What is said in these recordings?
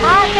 Bye.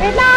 บ๊ายบา